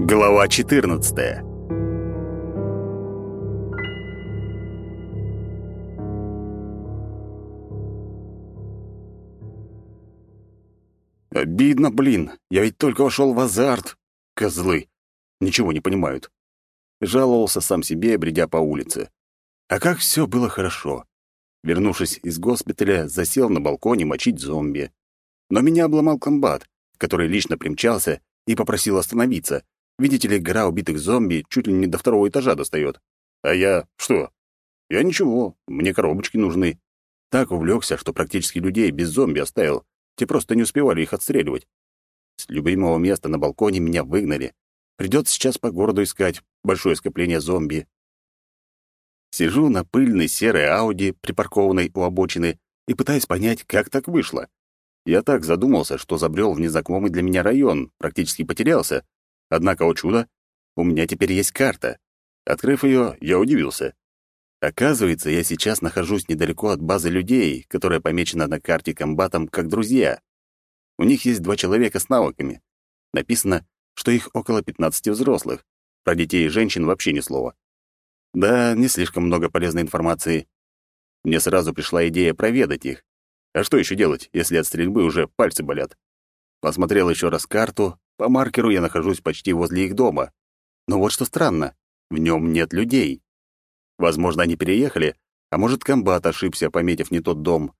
Глава 14. Обидно, блин. Я ведь только вошел в азарт. Козлы. Ничего не понимают. Жаловался сам себе, бредя по улице. А как все было хорошо. Вернувшись из госпиталя, засел на балконе мочить зомби. Но меня обломал комбат, который лично примчался и попросил остановиться. Видите ли, гора убитых зомби чуть ли не до второго этажа достает. А я что? Я ничего, мне коробочки нужны. Так увлекся, что практически людей без зомби оставил. Те просто не успевали их отстреливать. С любимого места на балконе меня выгнали. Придется сейчас по городу искать большое скопление зомби. Сижу на пыльной серой Ауди, припаркованной у обочины, и пытаюсь понять, как так вышло. Я так задумался, что забрел в незнакомый для меня район, практически потерялся. Однако, о чудо, у меня теперь есть карта. Открыв ее, я удивился. Оказывается, я сейчас нахожусь недалеко от базы людей, которая помечена на карте комбатом как друзья. У них есть два человека с навыками. Написано, что их около 15 взрослых. Про детей и женщин вообще ни слова. Да, не слишком много полезной информации. Мне сразу пришла идея проведать их. А что еще делать, если от стрельбы уже пальцы болят? Посмотрел еще раз карту. По маркеру я нахожусь почти возле их дома. Но вот что странно, в нем нет людей. Возможно, они переехали, а может, комбат ошибся, пометив не тот дом.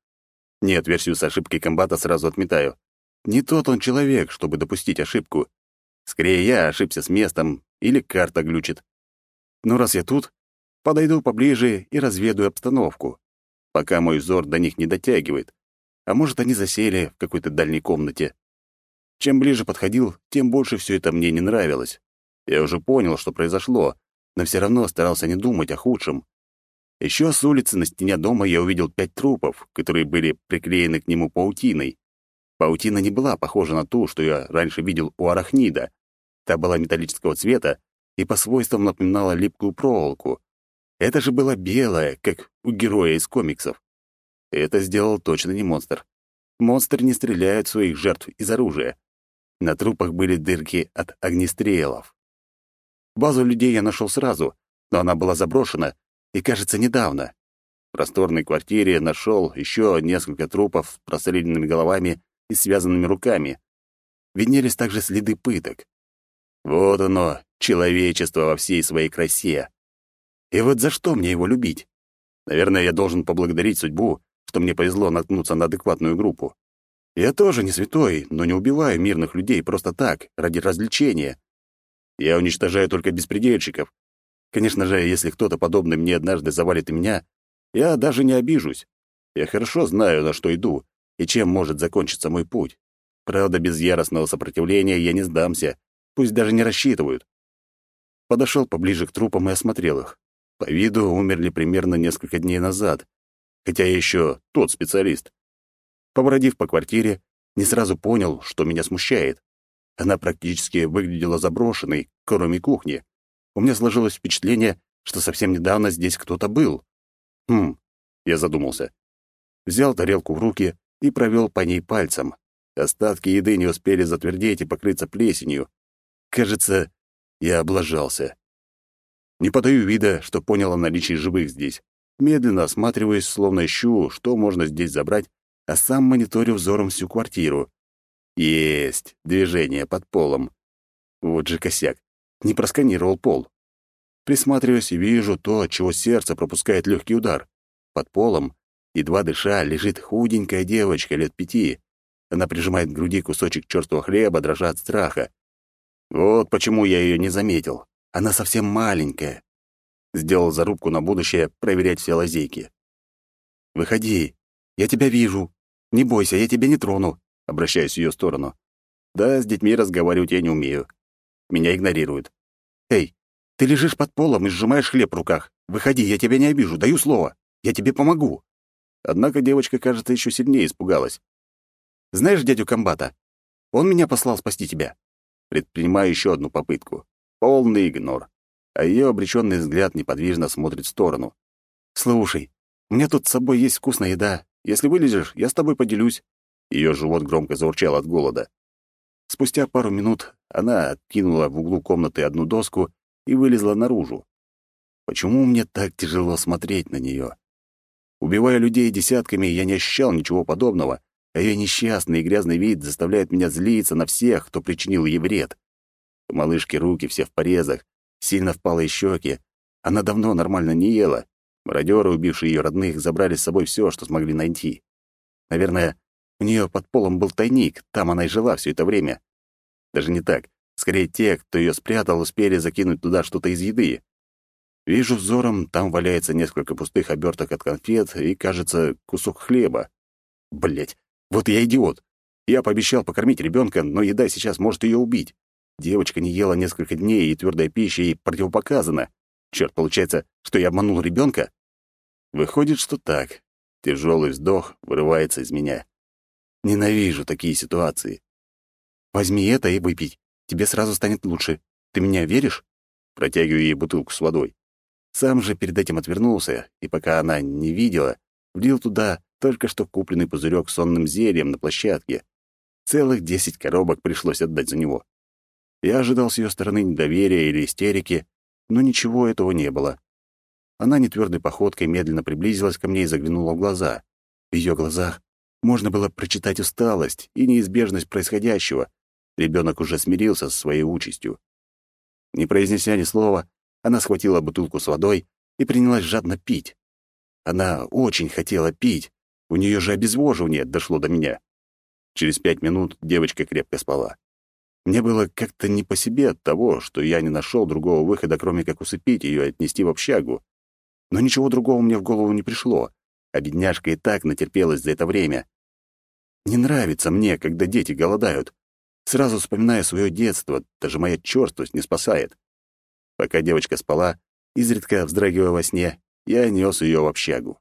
Нет, версию с ошибкой комбата сразу отметаю. Не тот он человек, чтобы допустить ошибку. Скорее, я ошибся с местом или карта глючит. Но раз я тут, подойду поближе и разведаю обстановку, пока мой взор до них не дотягивает. А может, они засели в какой-то дальней комнате. Чем ближе подходил, тем больше все это мне не нравилось. Я уже понял, что произошло, но все равно старался не думать о худшем. Еще с улицы на стене дома я увидел пять трупов, которые были приклеены к нему паутиной. Паутина не была похожа на ту, что я раньше видел у арахнида. Та была металлического цвета и по свойствам напоминала липкую проволоку. Это же было белое, как у героя из комиксов. Это сделал точно не монстр. Монстры не стреляют своих жертв из оружия. На трупах были дырки от огнестрелов. Базу людей я нашел сразу, но она была заброшена, и, кажется, недавно. В просторной квартире нашел еще несколько трупов с простреленными головами и связанными руками. Виднелись также следы пыток. Вот оно, человечество во всей своей красе. И вот за что мне его любить? Наверное, я должен поблагодарить судьбу, что мне повезло наткнуться на адекватную группу. Я тоже не святой, но не убиваю мирных людей просто так, ради развлечения. Я уничтожаю только беспредельщиков. Конечно же, если кто-то подобный мне однажды завалит и меня, я даже не обижусь. Я хорошо знаю, на что иду и чем может закончиться мой путь. Правда, без яростного сопротивления я не сдамся, пусть даже не рассчитывают. Подошел поближе к трупам и осмотрел их. По виду умерли примерно несколько дней назад, хотя я еще тот специалист. Побродив по квартире, не сразу понял, что меня смущает. Она практически выглядела заброшенной, кроме кухни. У меня сложилось впечатление, что совсем недавно здесь кто-то был. Хм, я задумался. Взял тарелку в руки и провел по ней пальцем. Остатки еды не успели затвердеть и покрыться плесенью. Кажется, я облажался. Не подаю вида, что понял о наличии живых здесь. Медленно осматриваясь, словно ищу, что можно здесь забрать, а сам мониторю взором всю квартиру. Есть движение под полом. Вот же косяк. Не просканировал пол. Присматриваюсь и вижу то, от чего сердце пропускает легкий удар. Под полом, едва дыша, лежит худенькая девочка лет пяти. Она прижимает к груди кусочек чертова хлеба, дрожа от страха. Вот почему я ее не заметил. Она совсем маленькая. Сделал зарубку на будущее проверять все лазейки. «Выходи. Я тебя вижу. Не бойся, я тебя не трону. Обращаюсь в ее сторону. Да, с детьми разговаривать я не умею. Меня игнорируют. Эй, ты лежишь под полом и сжимаешь хлеб в руках. Выходи, я тебя не обижу, даю слово. Я тебе помогу. Однако девочка, кажется, еще сильнее испугалась. Знаешь дядю комбата? Он меня послал спасти тебя. Предпринимаю еще одну попытку. Полный игнор. А ее обреченный взгляд неподвижно смотрит в сторону. «Слушай, у меня тут с собой есть вкусная еда. Если вылезешь, я с тобой поделюсь. Ее живот громко заурчал от голода. Спустя пару минут она откинула в углу комнаты одну доску и вылезла наружу. Почему мне так тяжело смотреть на нее? Убивая людей десятками, я не ощущал ничего подобного, а ее несчастный и грязный вид заставляет меня злиться на всех, кто причинил ей вред. У малышки руки все в порезах, сильно впалые щеки. Она давно нормально не ела. Мародеры, убившие ее родных, забрали с собой все, что смогли найти. Наверное, у нее под полом был тайник, там она и жила все это время. Даже не так. Скорее, те, кто ее спрятал, успели закинуть туда что-то из еды. Вижу взором, там валяется несколько пустых оберток от конфет и, кажется, кусок хлеба. Блять, вот я идиот. Я пообещал покормить ребенка, но еда сейчас может ее убить. Девочка не ела несколько дней, и твердая пища ей противопоказана. Черт, получается, что я обманул ребенка? Выходит, что так. Тяжелый вздох вырывается из меня. Ненавижу такие ситуации. Возьми это и выпей. Тебе сразу станет лучше. Ты меня веришь? Протягиваю ей бутылку с водой. Сам же перед этим отвернулся, и пока она не видела, влил туда только что купленный пузырек сонным зельем на площадке. Целых десять коробок пришлось отдать за него. Я ожидал с ее стороны недоверия или истерики, но ничего этого не было. Она нетвердой походкой медленно приблизилась ко мне и заглянула в глаза. В ее глазах можно было прочитать усталость и неизбежность происходящего. Ребенок уже смирился со своей участью. Не произнеся ни слова, она схватила бутылку с водой и принялась жадно пить. Она очень хотела пить, у нее же обезвоживание дошло до меня. Через пять минут девочка крепко спала. Мне было как-то не по себе от того, что я не нашел другого выхода, кроме как усыпить ее и отнести в общагу. Но ничего другого мне в голову не пришло, а бедняжка и так натерпелась за это время. Не нравится мне, когда дети голодают. Сразу вспоминая свое детство, даже моя чёрствость не спасает. Пока девочка спала, изредка вздрагивая во сне, я нес ее в общагу.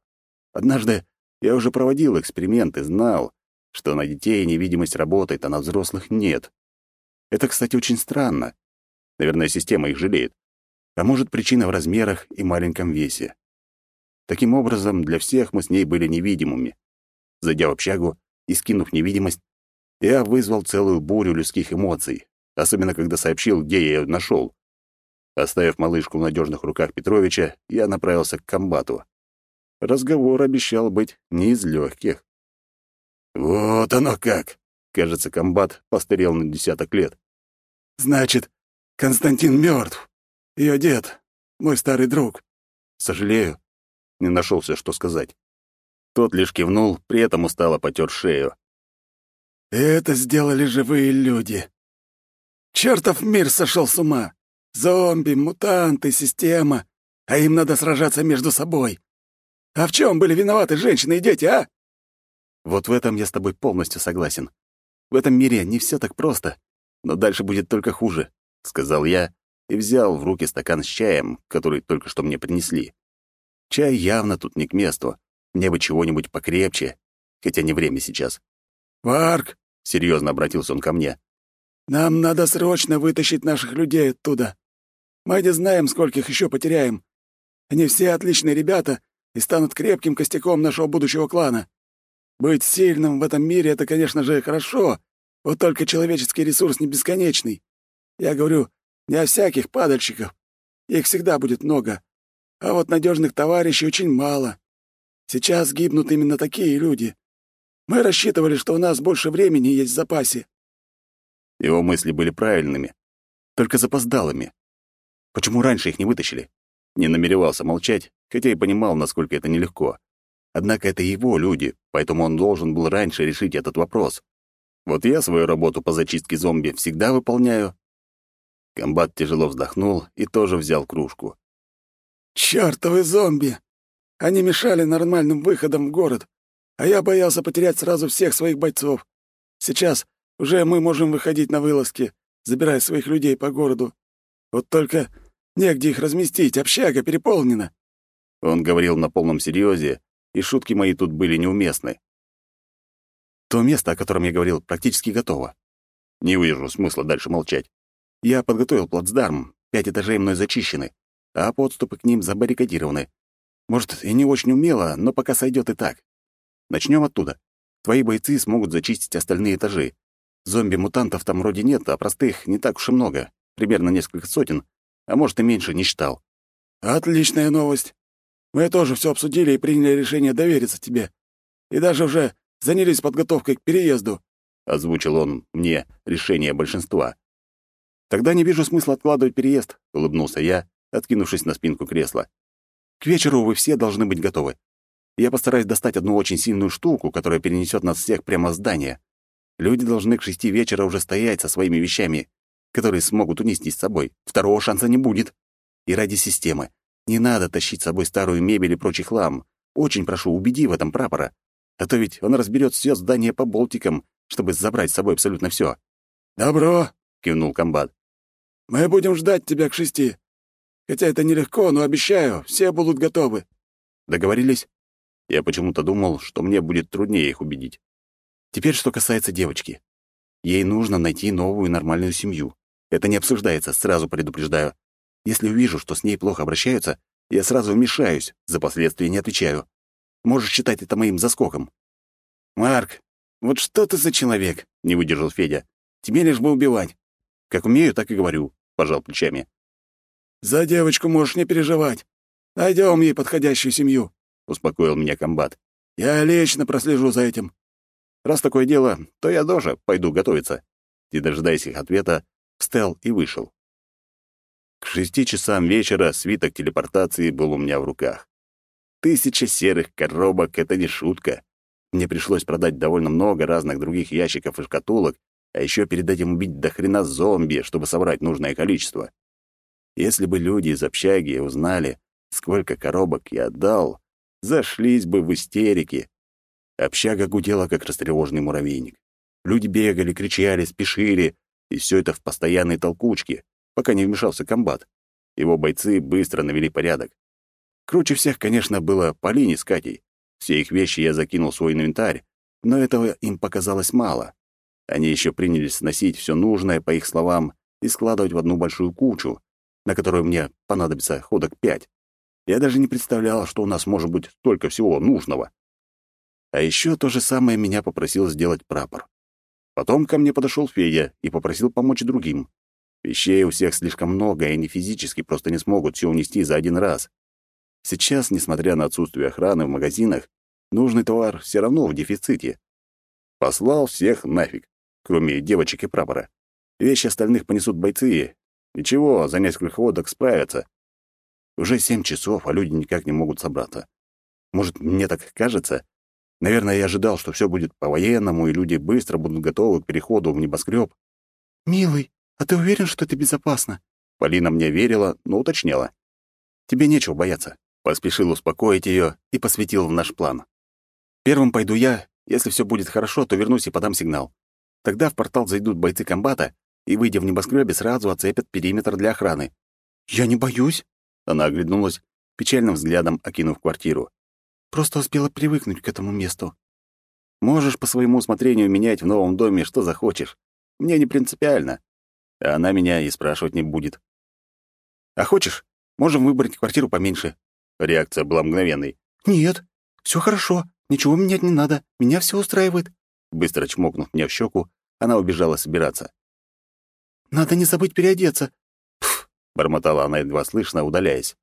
Однажды я уже проводил эксперимент и знал, что на детей невидимость работает, а на взрослых нет. Это, кстати, очень странно. Наверное, система их жалеет. А может, причина в размерах и маленьком весе. Таким образом, для всех мы с ней были невидимыми. Зайдя в общагу и скинув невидимость, я вызвал целую бурю людских эмоций, особенно когда сообщил, где я ее нашел. Оставив малышку в надежных руках Петровича, я направился к комбату. Разговор обещал быть не из легких. «Вот оно как!» — кажется, комбат постарел на десяток лет. «Значит, Константин мертв. Ее дед, мой старый друг. Сожалею, не нашелся, что сказать. Тот лишь кивнул, при этом устало потер шею. «Это сделали живые люди. Чертов мир сошел с ума. Зомби, мутанты, система. А им надо сражаться между собой. А в чем были виноваты женщины и дети, а?» «Вот в этом я с тобой полностью согласен. В этом мире не все так просто, но дальше будет только хуже», — сказал я и взял в руки стакан с чаем, который только что мне принесли. Чай явно тут не к месту. Мне бы чего-нибудь покрепче, хотя не время сейчас. «Варк!» — серьезно обратился он ко мне. «Нам надо срочно вытащить наших людей оттуда. Мы не знаем, скольких еще потеряем. Они все отличные ребята и станут крепким костяком нашего будущего клана. Быть сильным в этом мире — это, конечно же, хорошо, вот только человеческий ресурс не бесконечный. Я говорю не о всяких падальщиках. Их всегда будет много. А вот надежных товарищей очень мало. Сейчас гибнут именно такие люди. Мы рассчитывали, что у нас больше времени есть в запасе». Его мысли были правильными, только запоздалыми. Почему раньше их не вытащили? Не намеревался молчать, хотя и понимал, насколько это нелегко. Однако это его люди, поэтому он должен был раньше решить этот вопрос. Вот я свою работу по зачистке зомби всегда выполняю. Комбат тяжело вздохнул и тоже взял кружку. «Чёртовы зомби! Они мешали нормальным выходам в город, а я боялся потерять сразу всех своих бойцов. Сейчас уже мы можем выходить на вылазки, забирая своих людей по городу. Вот только негде их разместить, общага переполнена». Он говорил на полном серьезе, и шутки мои тут были неуместны. То место, о котором я говорил, практически готово. Не вижу смысла дальше молчать. Я подготовил плацдарм, пять этажей мной зачищены а подступы к ним забаррикадированы. Может, и не очень умело, но пока сойдет и так. Начнем оттуда. Твои бойцы смогут зачистить остальные этажи. Зомби-мутантов там вроде нет, а простых не так уж и много. Примерно несколько сотен, а может и меньше, не считал. Отличная новость. Мы тоже все обсудили и приняли решение довериться тебе. И даже уже занялись подготовкой к переезду. Озвучил он мне решение большинства. Тогда не вижу смысла откладывать переезд, улыбнулся я, откинувшись на спинку кресла. К вечеру вы все должны быть готовы. Я постараюсь достать одну очень сильную штуку, которая перенесет нас всех прямо в здание. Люди должны к шести вечера уже стоять со своими вещами, которые смогут унести с собой. Второго шанса не будет. И ради системы. Не надо тащить с собой старую мебель и прочий хлам. Очень прошу, убеди в этом прапора. А то ведь он разберет все здание по болтикам, чтобы забрать с собой абсолютно все. «Добро», — кивнул комбат. «Мы будем ждать тебя к шести. Хотя это нелегко, но обещаю, все будут готовы». Договорились? Я почему-то думал, что мне будет труднее их убедить. Теперь что касается девочки. Ей нужно найти новую нормальную семью. Это не обсуждается, сразу предупреждаю. Если увижу, что с ней плохо обращаются, я сразу вмешаюсь, за последствия не отвечаю. Можешь считать это моим заскоком. «Марк, вот что ты за человек?» — не выдержал Федя. «Тебе лишь бы убивать». «Как умею, так и говорю», — пожал плечами. «За девочку можешь не переживать. Найдем ей подходящую семью», — успокоил меня комбат. «Я лично прослежу за этим». «Раз такое дело, то я тоже пойду готовиться». Не дожидаясь их ответа, встал и вышел. К шести часам вечера свиток телепортации был у меня в руках. Тысяча серых коробок — это не шутка. Мне пришлось продать довольно много разных других ящиков и шкатулок, а еще перед этим убить до хрена зомби, чтобы собрать нужное количество. Если бы люди из общаги узнали, сколько коробок я отдал, зашлись бы в истерике. Общага гудела, как растревоженный муравейник. Люди бегали, кричали, спешили, и все это в постоянной толкучке, пока не вмешался комбат. Его бойцы быстро навели порядок. Круче всех, конечно, было Полине с Катей. Все их вещи я закинул в свой инвентарь, но этого им показалось мало. Они еще принялись сносить все нужное, по их словам, и складывать в одну большую кучу, на которую мне понадобится ходок пять. Я даже не представлял, что у нас может быть столько всего нужного. А еще то же самое меня попросил сделать прапор. Потом ко мне подошел Федя и попросил помочь другим. Вещей у всех слишком много, и они физически просто не смогут все унести за один раз. Сейчас, несмотря на отсутствие охраны в магазинах, нужный товар все равно в дефиците. Послал всех нафиг, кроме девочек и прапора. Вещи остальных понесут бойцы. Ничего, за несколько ходок справятся. Уже семь часов, а люди никак не могут собраться. Может, мне так кажется? Наверное, я ожидал, что все будет по-военному, и люди быстро будут готовы к переходу в небоскреб. «Милый, а ты уверен, что это безопасно?» Полина мне верила, но уточняла. «Тебе нечего бояться». Поспешил успокоить ее и посвятил в наш план. «Первым пойду я. Если все будет хорошо, то вернусь и подам сигнал. Тогда в портал зайдут бойцы комбата, и, выйдя в небоскребе, сразу оцепят периметр для охраны». «Я не боюсь», она оглянулась, печальным взглядом окинув квартиру. «Просто успела привыкнуть к этому месту». «Можешь по своему усмотрению менять в новом доме что захочешь. Мне не принципиально. А она меня и спрашивать не будет. А хочешь, можем выбрать квартиру поменьше». Реакция была мгновенной. «Нет, все хорошо, ничего менять не надо, меня все устраивает». Быстро чмокнув мне в щеку, она убежала собираться. «Надо не забыть переодеться бормотала она едва слышно, удаляясь.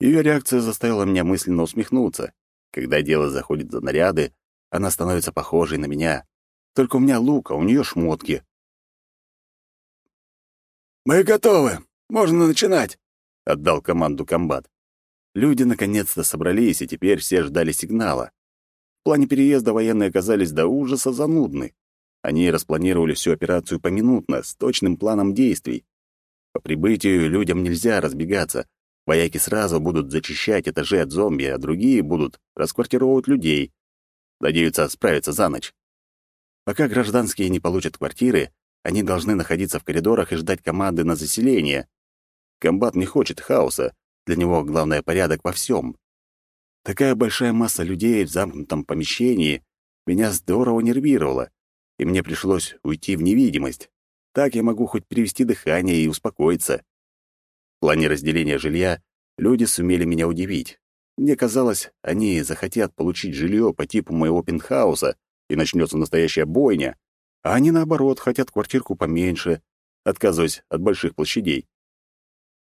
Ее реакция заставила меня мысленно усмехнуться. Когда дело заходит за наряды, она становится похожей на меня. Только у меня лук, а у нее шмотки. «Мы готовы. Можно начинать», — отдал команду комбат. Люди наконец-то собрались, и теперь все ждали сигнала. В плане переезда военные оказались до ужаса занудны. Они распланировали всю операцию поминутно, с точным планом действий. По прибытию людям нельзя разбегаться. Вояки сразу будут зачищать этажи от зомби, а другие будут расквартировывать людей. Надеются справиться за ночь. Пока гражданские не получат квартиры, они должны находиться в коридорах и ждать команды на заселение. Комбат не хочет хаоса, для него главное порядок во всем. Такая большая масса людей в замкнутом помещении меня здорово нервировала, и мне пришлось уйти в невидимость. Так я могу хоть перевести дыхание и успокоиться. В плане разделения жилья люди сумели меня удивить. Мне казалось, они захотят получить жилье по типу моего пентхауса, и начнется настоящая бойня. А они, наоборот, хотят квартирку поменьше, отказываясь от больших площадей.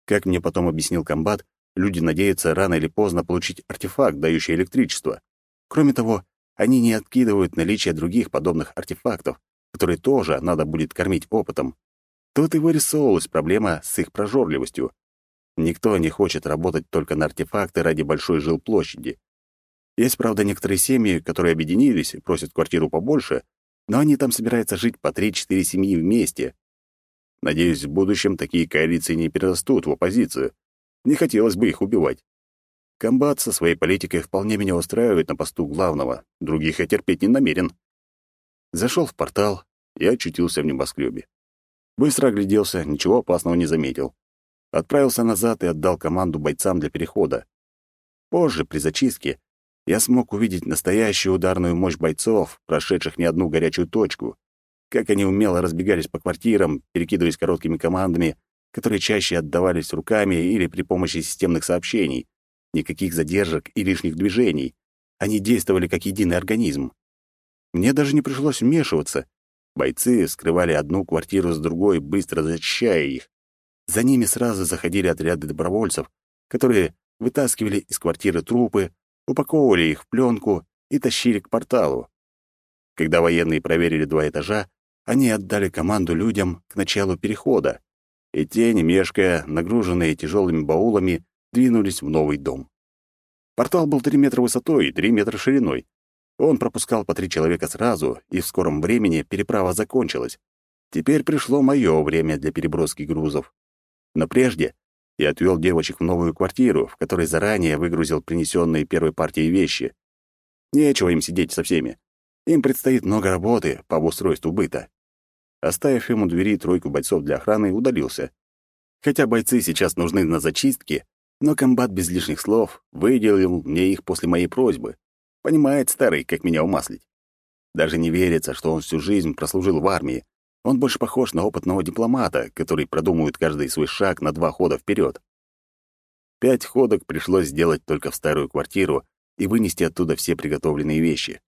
Как мне потом объяснил комбат, люди надеются рано или поздно получить артефакт, дающий электричество. Кроме того, они не откидывают наличие других подобных артефактов, которые тоже надо будет кормить опытом. Тут и вырисовывалась проблема с их прожорливостью. Никто не хочет работать только на артефакты ради большой жилплощади. Есть, правда, некоторые семьи, которые объединились и просят квартиру побольше, но они там собираются жить по 3-4 семьи вместе. Надеюсь, в будущем такие коалиции не перерастут в оппозицию. Не хотелось бы их убивать. Комбат со своей политикой вполне меня устраивает на посту главного, других я терпеть не намерен. Зашел в портал и очутился в небоскребе. Быстро огляделся, ничего опасного не заметил. Отправился назад и отдал команду бойцам для перехода. Позже, при зачистке, я смог увидеть настоящую ударную мощь бойцов, прошедших не одну горячую точку, как они умело разбегались по квартирам, перекидываясь короткими командами, которые чаще отдавались руками или при помощи системных сообщений. Никаких задержек и лишних движений. Они действовали как единый организм. Мне даже не пришлось вмешиваться. Бойцы скрывали одну квартиру с другой, быстро зачищая их. За ними сразу заходили отряды добровольцев, которые вытаскивали из квартиры трупы, упаковывали их в пленку и тащили к порталу. Когда военные проверили два этажа, они отдали команду людям к началу перехода, и те, не мешкая, нагруженные тяжелыми баулами, двинулись в новый дом. Портал был 3 метра высотой и 3 метра шириной. Он пропускал по три человека сразу, и в скором времени переправа закончилась. Теперь пришло мое время для переброски грузов. Но прежде я отвел девочек в новую квартиру, в которой заранее выгрузил принесенные первой партией вещи. Нечего им сидеть со всеми. Им предстоит много работы по обустройству быта. Оставив ему двери тройку бойцов для охраны, удалился. Хотя бойцы сейчас нужны на зачистке, но комбат без лишних слов выделил мне их после моей просьбы. Понимает старый, как меня умаслить. Даже не верится, что он всю жизнь прослужил в армии, он больше похож на опытного дипломата, который продумывает каждый свой шаг на два хода вперед. Пять ходок пришлось сделать только в старую квартиру и вынести оттуда все приготовленные вещи.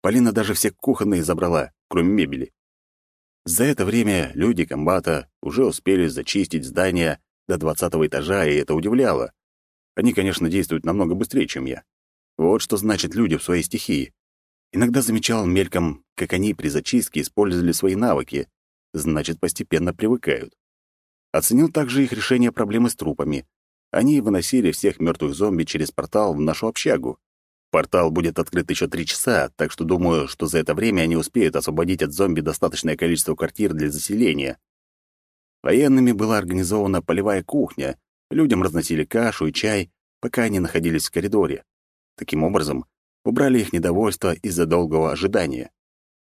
Полина даже все кухонные забрала, кроме мебели. За это время люди комбата уже успели зачистить здание до двадцатого этажа, и это удивляло. Они, конечно, действуют намного быстрее, чем я. Вот что значит люди в своей стихии. Иногда замечал мельком, как они при зачистке использовали свои навыки, значит, постепенно привыкают. Оценил также их решение проблемы с трупами. Они выносили всех мертвых зомби через портал в нашу общагу. Портал будет открыт еще три часа, так что думаю, что за это время они успеют освободить от зомби достаточное количество квартир для заселения. Военными была организована полевая кухня, людям разносили кашу и чай, пока они находились в коридоре. Таким образом, убрали их недовольство из-за долгого ожидания.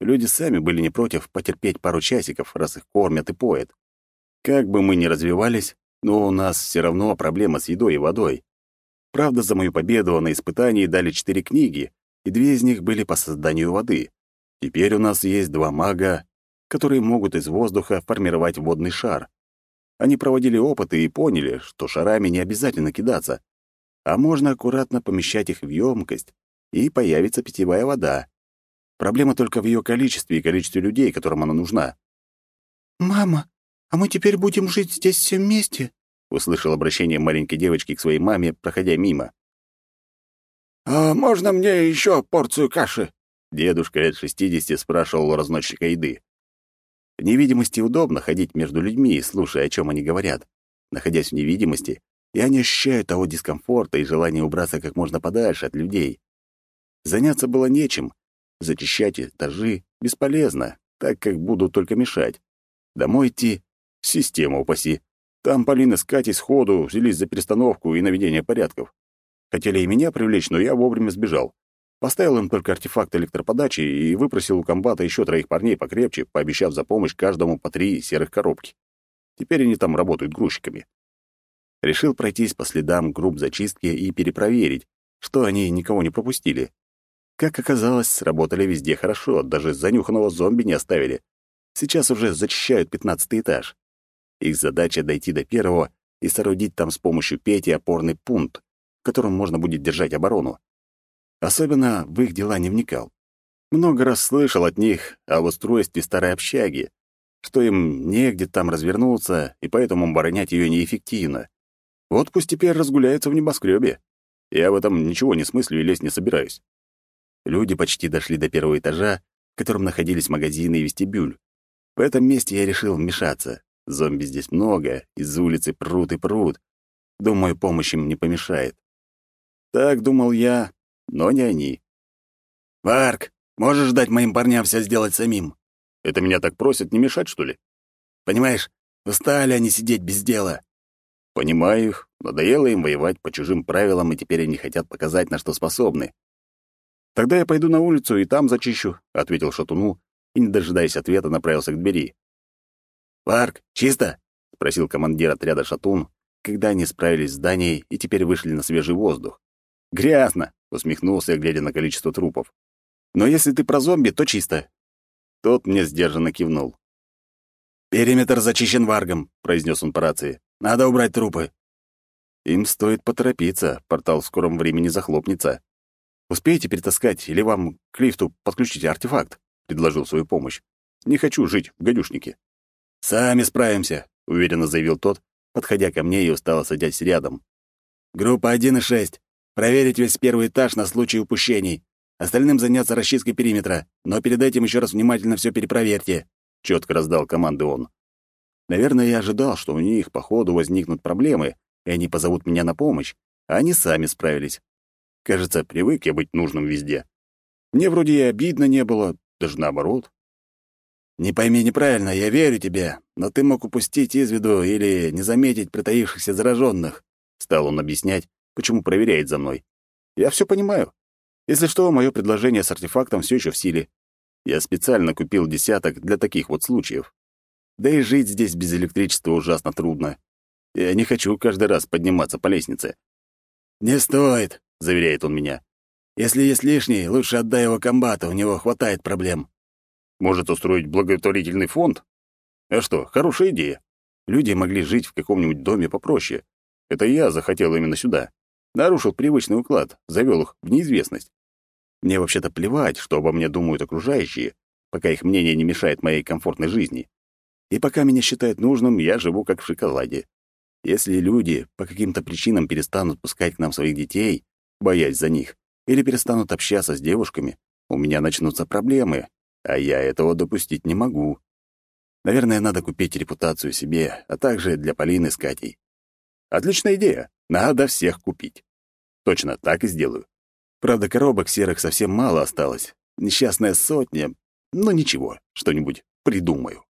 Люди сами были не против потерпеть пару часиков, раз их кормят и поят. Как бы мы ни развивались, но у нас все равно проблема с едой и водой. Правда, за мою победу на испытании дали четыре книги, и две из них были по созданию воды. Теперь у нас есть два мага, которые могут из воздуха формировать водный шар. Они проводили опыты и поняли, что шарами не обязательно кидаться, а можно аккуратно помещать их в емкость, и появится питьевая вода. Проблема только в ее количестве и количестве людей, которым она нужна. «Мама, а мы теперь будем жить здесь все вместе?» — услышал обращение маленькой девочки к своей маме, проходя мимо. «А можно мне еще порцию каши?» Дедушка лет шестидесяти спрашивал у разносчика еды. В невидимости удобно ходить между людьми, слушая, о чем они говорят. Находясь в невидимости, я не ощущаю того дискомфорта и желания убраться как можно подальше от людей. Заняться было нечем. Зачищать этажи бесполезно, так как буду только мешать. Домой идти — система упаси. Там Полина с Катей сходу взялись за перестановку и наведение порядков. Хотели и меня привлечь, но я вовремя сбежал. Поставил им только артефакт электроподачи и выпросил у комбата еще троих парней покрепче, пообещав за помощь каждому по три серых коробки. Теперь они там работают грузчиками. Решил пройтись по следам групп зачистки и перепроверить, что они никого не пропустили. Как оказалось, сработали везде хорошо, даже занюханного зомби не оставили. Сейчас уже зачищают пятнадцатый этаж. Их задача — дойти до первого и соорудить там с помощью Пети опорный пункт, в котором можно будет держать оборону. Особенно в их дела не вникал. Много раз слышал от них об устройстве старой общаги, что им негде там развернуться, и поэтому оборонять ее неэффективно. Вот пусть теперь разгуляются в небоскребе. Я в этом ничего не смыслю и лезть не собираюсь. Люди почти дошли до первого этажа, в котором находились магазины и вестибюль. В этом месте я решил вмешаться. Зомби здесь много, из улицы прут и прут. Думаю, помощь им не помешает. Так думал я, но не они. «Варк, можешь дать моим парням все сделать самим?» Это меня так просят не мешать, что ли? «Понимаешь, устали они сидеть без дела». Понимаю их, надоело им воевать по чужим правилам, и теперь они хотят показать, на что способны. «Тогда я пойду на улицу и там зачищу», — ответил Шатуну, и, не дожидаясь ответа, направился к двери. «Парк, чисто?» — спросил командир отряда «Шатун», когда они справились с зданием и теперь вышли на свежий воздух. «Грязно!» — усмехнулся, глядя на количество трупов. «Но если ты про зомби, то чисто». Тот мне сдержанно кивнул. «Периметр зачищен варгом», — произнес он по рации. «Надо убрать трупы». «Им стоит поторопиться, портал в скором времени захлопнется. Успеете перетаскать или вам к лифту подключить артефакт?» — предложил свою помощь. «Не хочу жить в гадюшнике». «Сами справимся», — уверенно заявил тот, подходя ко мне и устало садясь рядом. «Группа 1 и 6. Проверить весь первый этаж на случай упущений. Остальным заняться расчисткой периметра, но перед этим еще раз внимательно все перепроверьте», — четко раздал команды он. Наверное, я ожидал, что у них по ходу возникнут проблемы, и они позовут меня на помощь, а они сами справились. Кажется, привык я быть нужным везде. Мне вроде и обидно не было, даже наоборот. «Не пойми неправильно, я верю тебе, но ты мог упустить из виду или не заметить притаившихся зараженных», — стал он объяснять, почему проверяет за мной. «Я все понимаю. Если что, мое предложение с артефактом все еще в силе. Я специально купил десяток для таких вот случаев. Да и жить здесь без электричества ужасно трудно. Я не хочу каждый раз подниматься по лестнице». «Не стоит», — заверяет он меня. «Если есть лишний, лучше отдай его комбату, у него хватает проблем». Может, устроить благотворительный фонд? А что, хорошая идея. Люди могли жить в каком-нибудь доме попроще. Это я захотел именно сюда. Нарушил привычный уклад, завел их в неизвестность. Мне вообще-то плевать, что обо мне думают окружающие, пока их мнение не мешает моей комфортной жизни. И пока меня считают нужным, я живу как в шоколаде. Если люди по каким-то причинам перестанут пускать к нам своих детей, боясь за них, или перестанут общаться с девушками, у меня начнутся проблемы, а я этого допустить не могу. Наверное, надо купить репутацию себе, а также для Полины с Катей. Отличная идея. Надо всех купить. Точно так и сделаю. Правда, коробок серых совсем мало осталось. Несчастная сотня. Но ничего, что-нибудь придумаю.